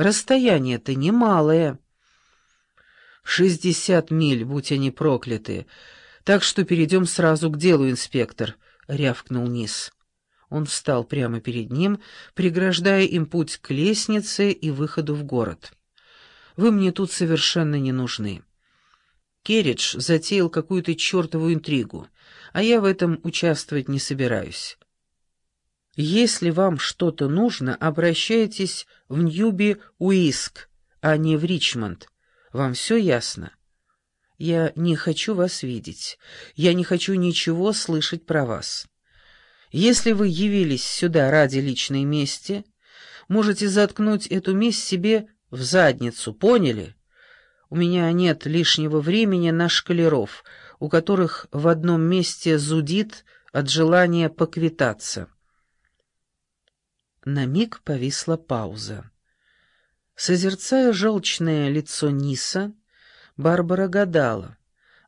Расстояние-то немалое. Шестьдесят миль, будь они прокляты. Так что перейдем сразу к делу, инспектор, — рявкнул Низ. Он встал прямо перед ним, преграждая им путь к лестнице и выходу в город. «Вы мне тут совершенно не нужны. Керридж затеял какую-то чертову интригу, а я в этом участвовать не собираюсь. Если вам что-то нужно, обращайтесь в Ньюби-Уиск, а не в Ричмонд. Вам все ясно? Я не хочу вас видеть. Я не хочу ничего слышать про вас. Если вы явились сюда ради личной мести, можете заткнуть эту месть себе в задницу, поняли? У меня нет лишнего времени на шкалеров, у которых в одном месте зудит от желания поквитаться. На миг повисла пауза. Созерцая желчное лицо Ниса, Барбара гадала,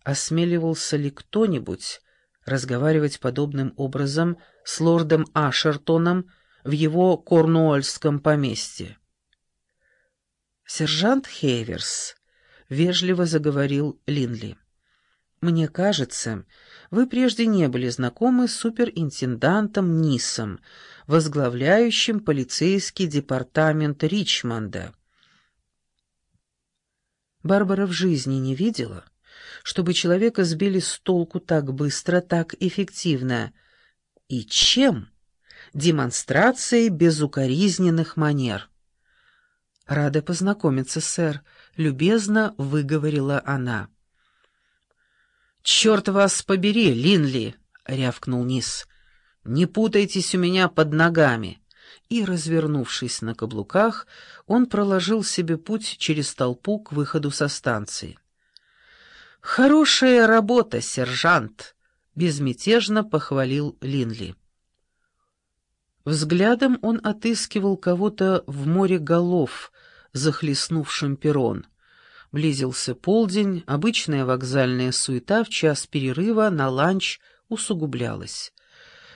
осмеливался ли кто-нибудь разговаривать подобным образом с лордом Ашертоном в его корнуольском поместье. «Сержант Хейверс», — вежливо заговорил Линли, — «мне кажется, вы прежде не были знакомы с суперинтендантом Нисом, возглавляющим полицейский департамент Ричмонда». Барбара в жизни не видела, чтобы человека сбили с толку так быстро, так эффективно. И чем? Демонстрацией безукоризненных манер. «Рада познакомиться, сэр», — любезно выговорила она. «Черт вас побери, Линли!» — рявкнул Низ. «Не путайтесь у меня под ногами!» И, развернувшись на каблуках, он проложил себе путь через толпу к выходу со станции. «Хорошая работа, сержант!» — безмятежно похвалил Линли. Взглядом он отыскивал кого-то в море голов, захлестнувшим перрон. Близился полдень, обычная вокзальная суета в час перерыва на ланч усугублялась.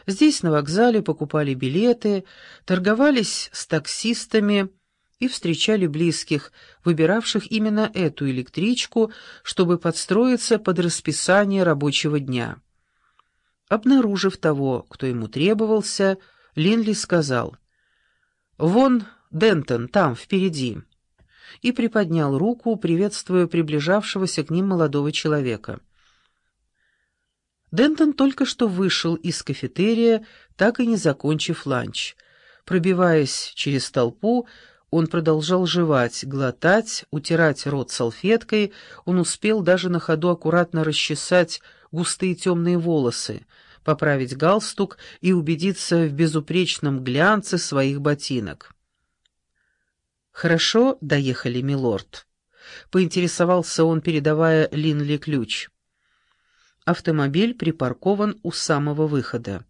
Здесь на вокзале покупали билеты, торговались с таксистами и встречали близких, выбиравших именно эту электричку, чтобы подстроиться под расписание рабочего дня. Обнаружив того, кто ему требовался, Линли сказал «Вон Дентон, там, впереди», и приподнял руку, приветствуя приближавшегося к ним молодого человека. Дентон только что вышел из кафетерия, так и не закончив ланч. Пробиваясь через толпу, он продолжал жевать, глотать, утирать рот салфеткой, он успел даже на ходу аккуратно расчесать густые темные волосы, поправить галстук и убедиться в безупречном глянце своих ботинок. «Хорошо доехали, милорд», — поинтересовался он, передавая Линли ключ. Автомобиль припаркован у самого выхода.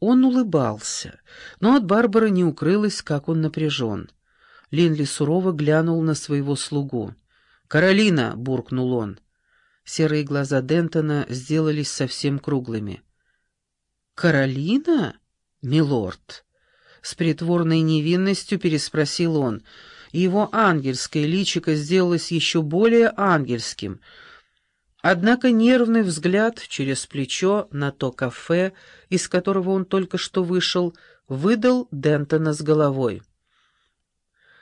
Он улыбался, но от Барбары не укрылось, как он напряжен. Линли сурово глянул на своего слугу. «Каролина!» — буркнул он. Серые глаза Дентона сделались совсем круглыми. «Каролина? Милорд!» С притворной невинностью переспросил он. Его ангельское личико сделалось еще более ангельским — Однако нервный взгляд через плечо на то кафе, из которого он только что вышел, выдал Дентона с головой.